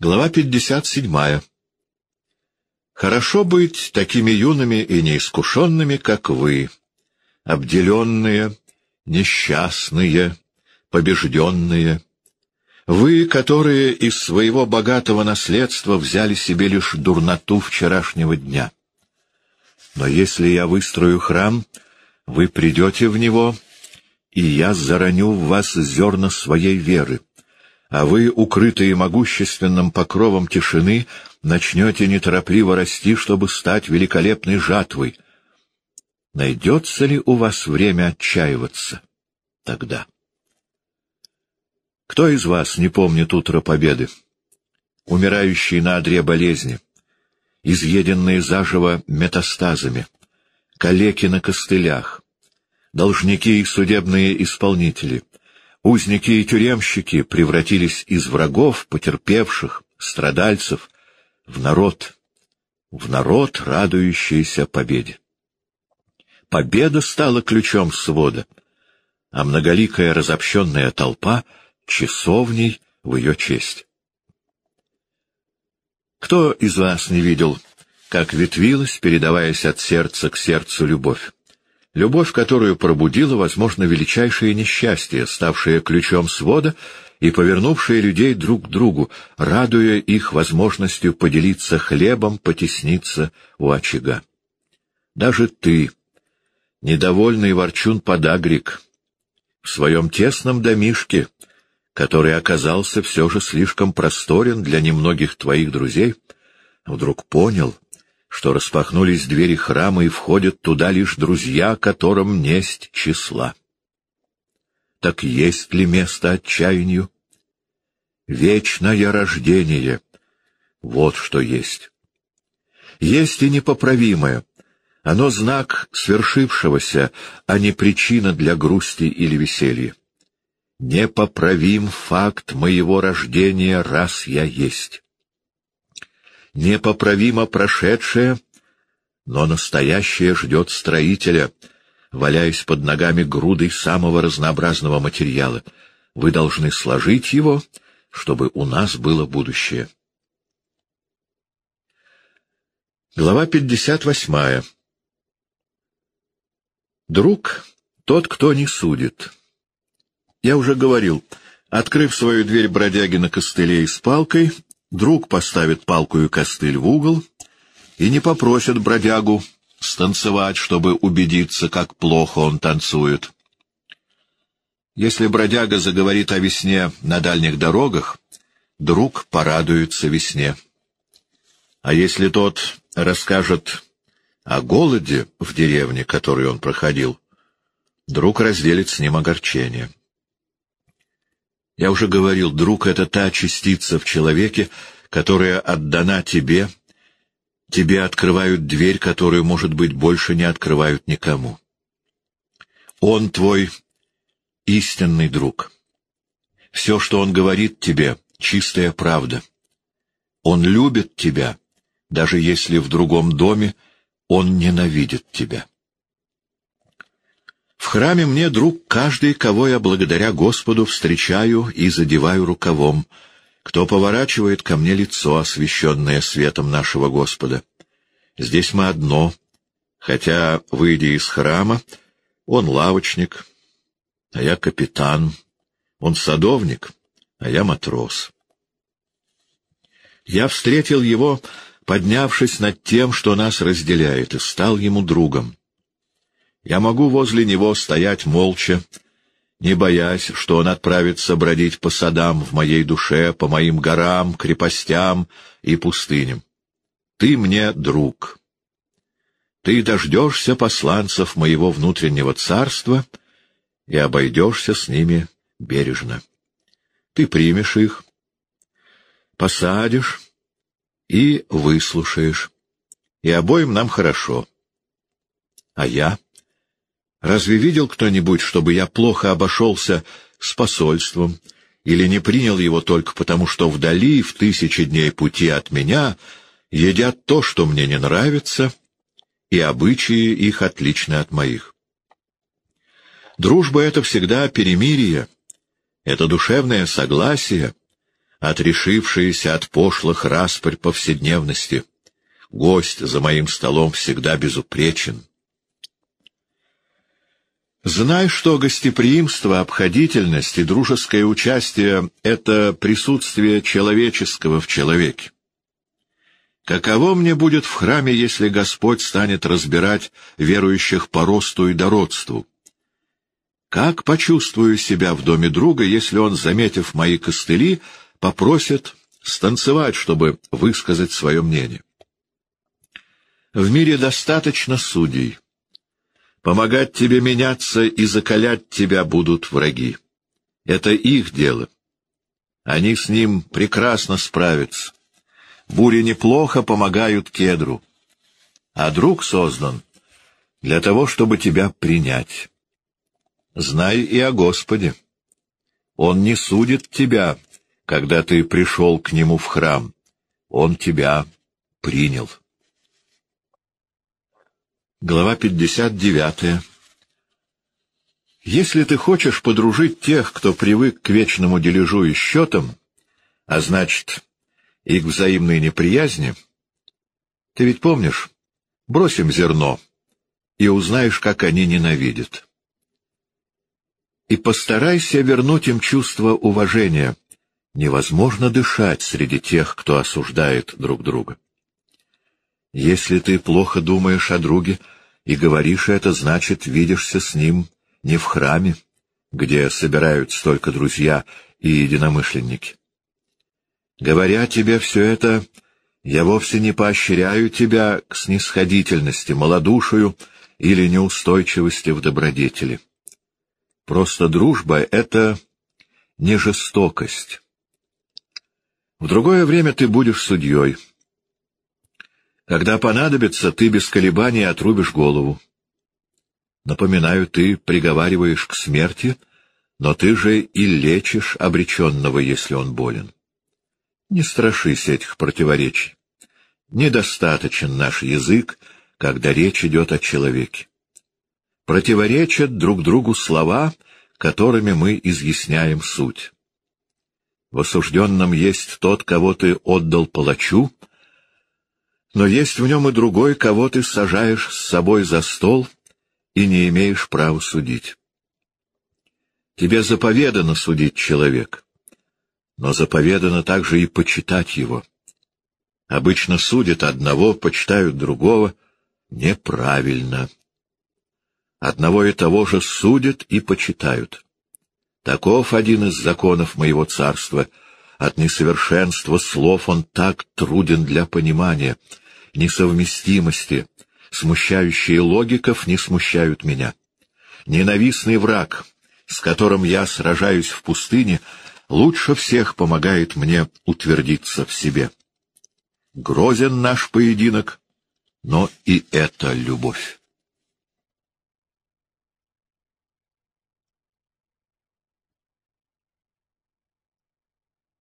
Глава 57. Хорошо быть такими юными и неискушенными, как вы, обделенные, несчастные, побежденные. Вы, которые из своего богатого наследства взяли себе лишь дурноту вчерашнего дня. Но если я выстрою храм, вы придете в него, и я зароню в вас зерна своей веры а вы, укрытые могущественным покровом тишины, начнете неторопливо расти, чтобы стать великолепной жатвой. Найдется ли у вас время отчаиваться тогда? Кто из вас не помнит утро победы? Умирающие на одре болезни, изъеденные заживо метастазами, калеки на костылях, должники и судебные исполнители — Узники и тюремщики превратились из врагов, потерпевших, страдальцев, в народ, в народ, радующийся победе. Победа стала ключом свода, а многоликая разобщенная толпа — часовней в ее честь. Кто из вас не видел, как ветвилась, передаваясь от сердца к сердцу любовь? Любовь, которую пробудило, возможно, величайшее несчастье, ставшее ключом свода и повернувшее людей друг к другу, радуя их возможностью поделиться хлебом, потесниться у очага. Даже ты, недовольный ворчун-подагрик, в своем тесном домишке, который оказался все же слишком просторен для немногих твоих друзей, вдруг понял, что распахнулись двери храма и входят туда лишь друзья, которым несть числа. Так есть ли место отчаянию? Вечное рождение — вот что есть. Есть и непоправимое. Оно знак свершившегося, а не причина для грусти или веселья. Непоправим факт моего рождения, раз я есть непоправимо прошедшее, но настоящее ждет строителя, валяясь под ногами грудой самого разнообразного материала. Вы должны сложить его, чтобы у нас было будущее. Глава 58. Друг — тот, кто не судит. Я уже говорил, открыв свою дверь бродяги на костыле и с палкой, Друг поставит палку и костыль в угол и не попросит бродягу станцевать, чтобы убедиться, как плохо он танцует. Если бродяга заговорит о весне на дальних дорогах, друг порадуется весне. А если тот расскажет о голоде в деревне, которую он проходил, друг разделит с ним огорчение. Я уже говорил, друг — это та частица в человеке, которая отдана тебе, тебе открывают дверь, которую, может быть, больше не открывают никому. Он твой истинный друг. Все, что он говорит тебе, — чистая правда. Он любит тебя, даже если в другом доме он ненавидит тебя. В храме мне друг каждый, кого я благодаря Господу встречаю и задеваю рукавом, кто поворачивает ко мне лицо, освещенное светом нашего Господа. Здесь мы одно, хотя, выйдя из храма, он лавочник, а я капитан, он садовник, а я матрос. Я встретил его, поднявшись над тем, что нас разделяет, и стал ему другом. Я могу возле него стоять молча, не боясь, что он отправится бродить по садам в моей душе, по моим горам, крепостям и пустыням. Ты мне друг. Ты дождешься посланцев моего внутреннего царства и обойдешься с ними бережно. Ты примешь их, посадишь и выслушаешь, и обоим нам хорошо. А я? Разве видел кто-нибудь, чтобы я плохо обошелся с посольством или не принял его только потому, что вдали, в тысячи дней пути от меня, едят то, что мне не нравится, и обычаи их отличны от моих? Дружба — это всегда перемирие, это душевное согласие, отрешившиеся от пошлых распорь повседневности. Гость за моим столом всегда безупречен. Знай, что гостеприимство, обходительность и дружеское участие — это присутствие человеческого в человеке. Каково мне будет в храме, если Господь станет разбирать верующих по росту и дородству? Как почувствую себя в доме друга, если он, заметив мои костыли, попросит станцевать, чтобы высказать свое мнение? В мире достаточно судей. Помогать тебе меняться и закалять тебя будут враги. Это их дело. Они с ним прекрасно справятся. Бури неплохо помогают кедру. А друг создан для того, чтобы тебя принять. Знай и о Господе. Он не судит тебя, когда ты пришел к Нему в храм. Он тебя принял. Глава 59. Если ты хочешь подружить тех, кто привык к вечному дележу и счетам, а значит, и к взаимной неприязни, ты ведь помнишь, бросим зерно, и узнаешь, как они ненавидят. И постарайся вернуть им чувство уважения. Невозможно дышать среди тех, кто осуждает друг друга. Если ты плохо думаешь о друге и говоришь это, значит, видишься с ним не в храме, где собираются только друзья и единомышленники. Говоря тебе все это, я вовсе не поощряю тебя к снисходительности, малодушию или неустойчивости в добродетели. Просто дружба — это не жестокость. В другое время ты будешь судьей — когда понадобится, ты без колебаний отрубишь голову. Напоминаю, ты приговариваешь к смерти, но ты же и лечишь обреченного, если он болен. Не страшись этих противоречий. Недостаточен наш язык, когда речь идет о человеке. Противоречат друг другу слова, которыми мы изъясняем суть. В осужденном есть тот, кого ты отдал палачу, но есть в нем и другой, кого ты сажаешь с собой за стол и не имеешь права судить. Тебе заповедано судить человека, но заповедано также и почитать его. Обычно судят одного, почитают другого. Неправильно. Одного и того же судят и почитают. Таков один из законов моего царства. От несовершенства слов он так труден для понимания — несовместимости, смущающие логиков, не смущают меня. Ненавистный враг, с которым я сражаюсь в пустыне, лучше всех помогает мне утвердиться в себе. Грозен наш поединок, но и это любовь.